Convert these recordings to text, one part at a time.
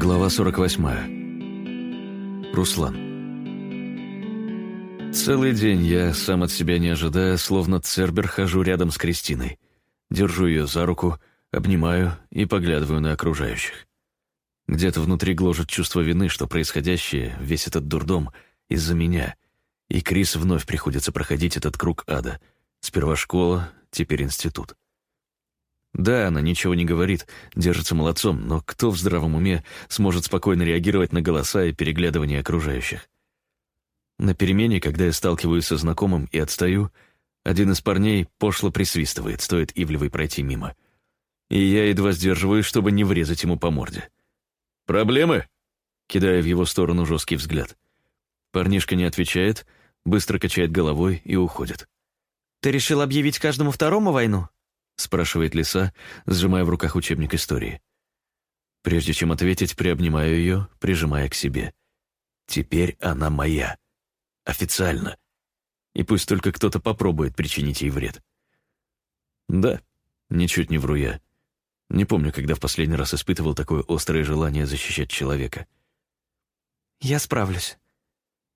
Глава 48. Руслан. Целый день я, сам от себя не ожидая, словно цербер, хожу рядом с Кристиной. Держу ее за руку, обнимаю и поглядываю на окружающих. Где-то внутри гложет чувство вины, что происходящее, весь этот дурдом, из-за меня. И Крис вновь приходится проходить этот круг ада. Сперва школа, теперь институт. Да, она ничего не говорит, держится молодцом, но кто в здравом уме сможет спокойно реагировать на голоса и переглядывания окружающих? На перемене, когда я сталкиваюсь со знакомым и отстаю, один из парней пошло присвистывает, стоит Ивлевой пройти мимо. И я едва сдерживаюсь, чтобы не врезать ему по морде. «Проблемы?» Кидая в его сторону жесткий взгляд. Парнишка не отвечает, быстро качает головой и уходит. «Ты решил объявить каждому второму войну?» Спрашивает Лиса, сжимая в руках учебник истории. Прежде чем ответить, приобнимаю ее, прижимая к себе. Теперь она моя. Официально. И пусть только кто-то попробует причинить ей вред. Да, ничуть не вру я. Не помню, когда в последний раз испытывал такое острое желание защищать человека. «Я справлюсь».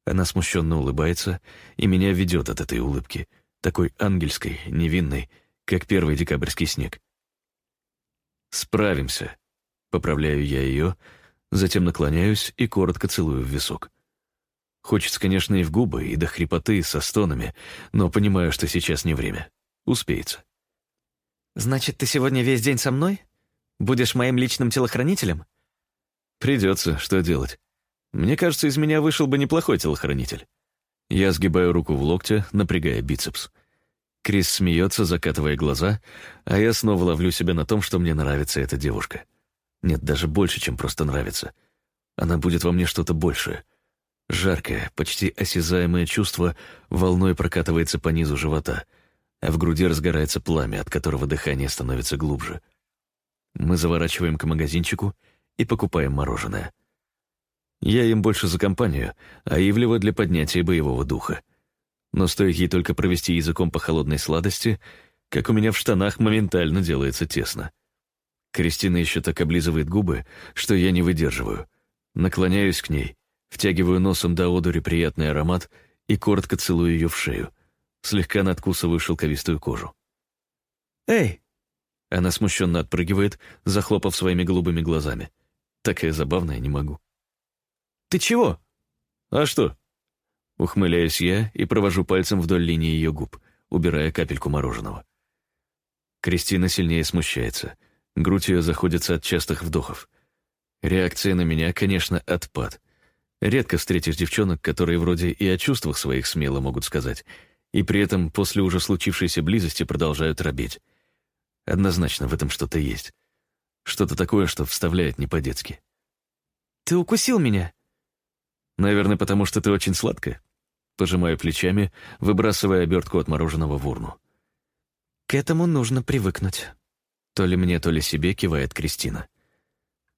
Она смущенно улыбается, и меня ведет от этой улыбки, такой ангельской, невинной, как первый декабрьский снег. «Справимся», — поправляю я ее, затем наклоняюсь и коротко целую в висок. Хочется, конечно, и в губы, и до хрипоты, со стонами, но понимаю, что сейчас не время. Успеется. «Значит, ты сегодня весь день со мной? Будешь моим личным телохранителем?» «Придется, что делать. Мне кажется, из меня вышел бы неплохой телохранитель». Я сгибаю руку в локте, напрягая бицепс. Крис смеется, закатывая глаза, а я снова ловлю себя на том, что мне нравится эта девушка. Нет, даже больше, чем просто нравится. Она будет во мне что-то большее. Жаркое, почти осязаемое чувство волной прокатывается по низу живота — а в груди разгорается пламя, от которого дыхание становится глубже. Мы заворачиваем к магазинчику и покупаем мороженое. Я им больше за компанию, а Ивлева для поднятия боевого духа. Но стоит ей только провести языком по холодной сладости, как у меня в штанах моментально делается тесно. Кристина еще так облизывает губы, что я не выдерживаю. Наклоняюсь к ней, втягиваю носом до одури приятный аромат и коротко целую ее в шею — слегка надкусываю шелковистую кожу. «Эй!» Она смущенно отпрыгивает, захлопав своими голубыми глазами. Такая забавная, не могу. «Ты чего?» «А что?» Ухмыляюсь я и провожу пальцем вдоль линии ее губ, убирая капельку мороженого. Кристина сильнее смущается. Грудь ее заходится от частых вдохов. Реакция на меня, конечно, отпад. Редко встретишь девчонок, которые вроде и о чувствах своих смело могут сказать — и при этом после уже случившейся близости продолжают робеть. Однозначно в этом что-то есть. Что-то такое, что вставляет не по-детски. «Ты укусил меня?» «Наверное, потому что ты очень сладкая». Пожимаю плечами, выбрасывая обертку от мороженого в урну. «К этому нужно привыкнуть». То ли мне, то ли себе кивает Кристина.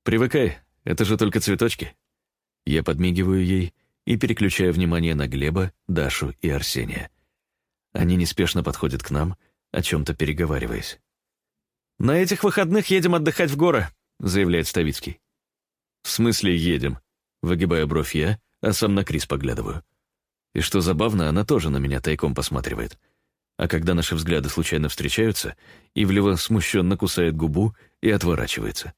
«Привыкай, это же только цветочки». Я подмигиваю ей и переключаю внимание на Глеба, Дашу и Арсения. Они неспешно подходят к нам, о чем-то переговариваясь. «На этих выходных едем отдыхать в горы», — заявляет Ставицкий. «В смысле едем?» — выгибая бровь я, а сам на Крис поглядываю. И что забавно, она тоже на меня тайком посматривает. А когда наши взгляды случайно встречаются, Ивлева смущенно кусает губу и отворачивается.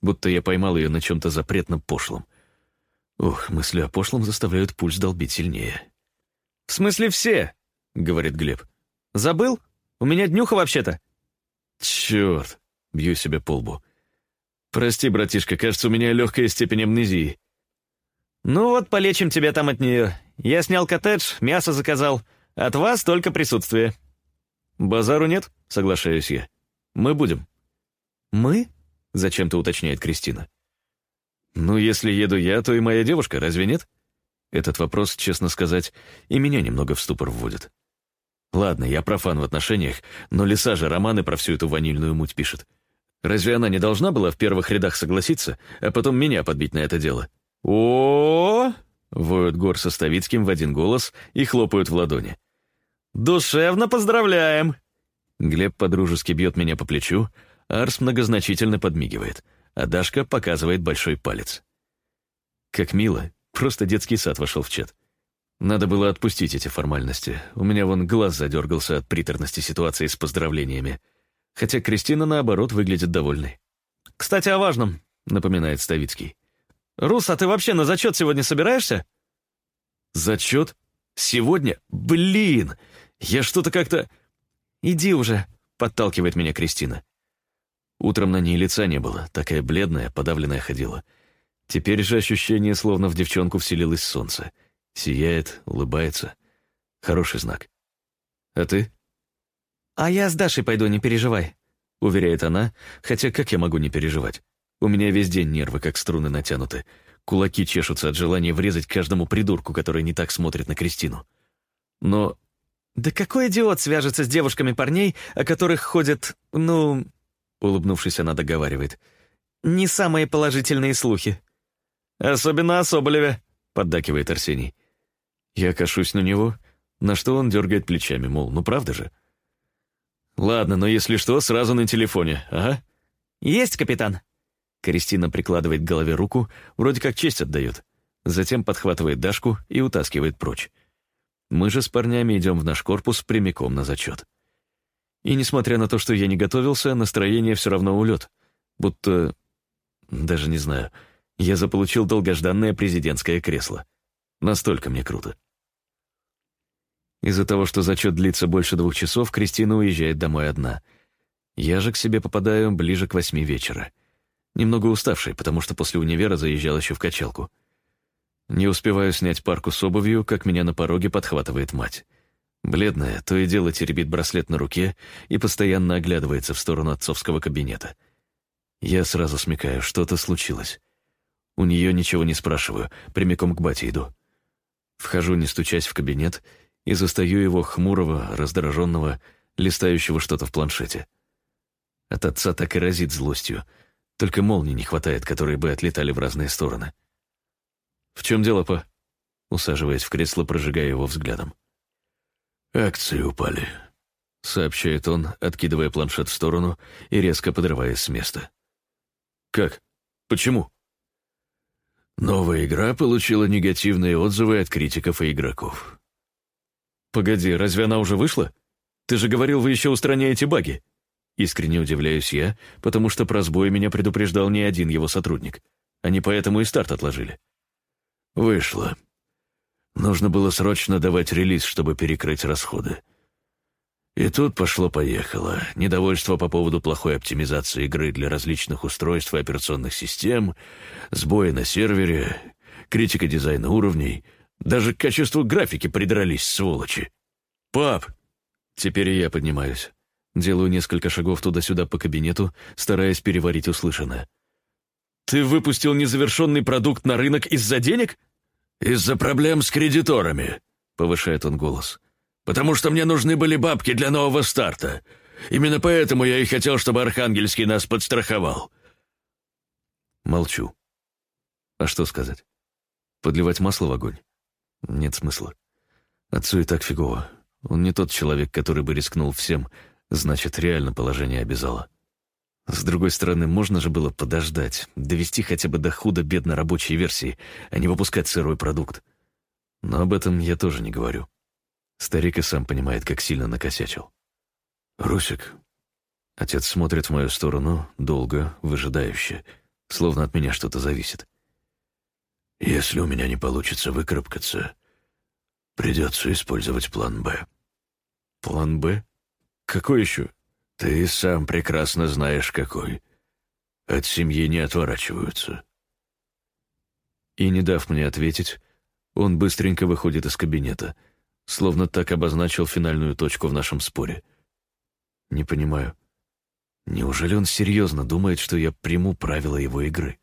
Будто я поймал ее на чем-то запретном пошлом. Ух, мысли о пошлом заставляют пульс долбить сильнее. «В смысле все?» говорит Глеб. «Забыл? У меня днюха вообще-то». «Черт!» — бью себя по лбу. «Прости, братишка, кажется, у меня легкая степень амнезии». «Ну вот, полечим тебя там от нее. Я снял коттедж, мясо заказал. От вас только присутствие». «Базару нет?» — соглашаюсь я. «Мы будем». «Мы?» — зачем-то уточняет Кристина. «Ну, если еду я, то и моя девушка, разве нет?» Этот вопрос, честно сказать, и меня немного в ступор вводит. Ладно, я профан в отношениях, но Лиса же романы про всю эту ванильную муть пишет. Разве она не должна была в первых рядах согласиться, а потом меня подбить на это дело? О, воют Гор со Ставицким в один голос и хлопают в ладони. «Душевно поздравляем!» Глеб подружески бьет меня по плечу, Арс многозначительно подмигивает, а Дашка показывает большой палец. Как мило, просто детский сад вошел в чат. Надо было отпустить эти формальности. У меня вон глаз задергался от приторности ситуации с поздравлениями. Хотя Кристина, наоборот, выглядит довольной. «Кстати, о важном», — напоминает Ставицкий. «Рус, а ты вообще на зачет сегодня собираешься?» «Зачет? Сегодня? Блин! Я что-то как-то...» «Иди уже», — подталкивает меня Кристина. Утром на ней лица не было, такая бледная, подавленная ходила. Теперь же ощущение, словно в девчонку вселилось солнце. Сияет, улыбается. Хороший знак. А ты? «А я с Дашей пойду, не переживай», — уверяет она, хотя как я могу не переживать? У меня весь день нервы, как струны натянуты. Кулаки чешутся от желания врезать каждому придурку, который не так смотрит на Кристину. Но... «Да какой идиот свяжется с девушками парней, о которых ходят, ну...» Улыбнувшись, она договаривает. «Не самые положительные слухи». «Особенно о Соболеве», — поддакивает Арсений. Я кашусь на него, на что он дергает плечами, мол, ну правда же? «Ладно, но если что, сразу на телефоне, ага?» «Есть, капитан!» Кристина прикладывает к голове руку, вроде как честь отдает. Затем подхватывает Дашку и утаскивает прочь. Мы же с парнями идем в наш корпус прямиком на зачет. И несмотря на то, что я не готовился, настроение все равно улет. Будто... Даже не знаю. Я заполучил долгожданное президентское кресло. Настолько мне круто. Из-за того, что зачет длится больше двух часов, Кристина уезжает домой одна. Я же к себе попадаю ближе к восьми вечера. Немного уставший, потому что после универа заезжал еще в качалку. Не успеваю снять парку с обувью, как меня на пороге подхватывает мать. Бледная, то и дело теребит браслет на руке и постоянно оглядывается в сторону отцовского кабинета. Я сразу смекаю, что-то случилось. У нее ничего не спрашиваю, прямиком к бате иду. Вхожу, не стучась в кабинет, и застаю его хмурого, раздраженного, листающего что-то в планшете. От отца так и разит злостью, только молний не хватает, которые бы отлетали в разные стороны. «В чем дело, па?» Усаживаясь в кресло, прожигая его взглядом. «Акции упали», — сообщает он, откидывая планшет в сторону и резко подрываясь с места. «Как? Почему?» Новая игра получила негативные отзывы от критиков и игроков. «Погоди, разве она уже вышла? Ты же говорил, вы еще устраняете баги». Искренне удивляюсь я, потому что про сбой меня предупреждал не один его сотрудник. Они поэтому и старт отложили. «Вышла. Нужно было срочно давать релиз, чтобы перекрыть расходы. И тут пошло-поехало. Недовольство по поводу плохой оптимизации игры для различных устройств и операционных систем, сбои на сервере, критика дизайна уровней — даже к качеству графики придрались, сволочи. «Пап!» Теперь я поднимаюсь. Делаю несколько шагов туда-сюда по кабинету, стараясь переварить услышанное. «Ты выпустил незавершенный продукт на рынок из-за денег?» «Из-за проблем с кредиторами», — повышает он голос. «Потому что мне нужны были бабки для нового старта. Именно поэтому я и хотел, чтобы Архангельский нас подстраховал». Молчу. А что сказать? Подливать масло в огонь? Нет смысла. Отцу и так фигово. Он не тот человек, который бы рискнул всем, значит, реально положение обязало. С другой стороны, можно же было подождать, довести хотя бы до худо-бедно рабочей версии, а не выпускать сырой продукт. Но об этом я тоже не говорю. Старик и сам понимает, как сильно накосячил. «Русик». Отец смотрит в мою сторону, долго, выжидающе, словно от меня что-то зависит. Если у меня не получится выкарабкаться, придется использовать план «Б». План «Б»? Какой еще? Ты сам прекрасно знаешь, какой. От семьи не отворачиваются. И, не дав мне ответить, он быстренько выходит из кабинета, словно так обозначил финальную точку в нашем споре. Не понимаю. Неужели он серьезно думает, что я приму правила его игры?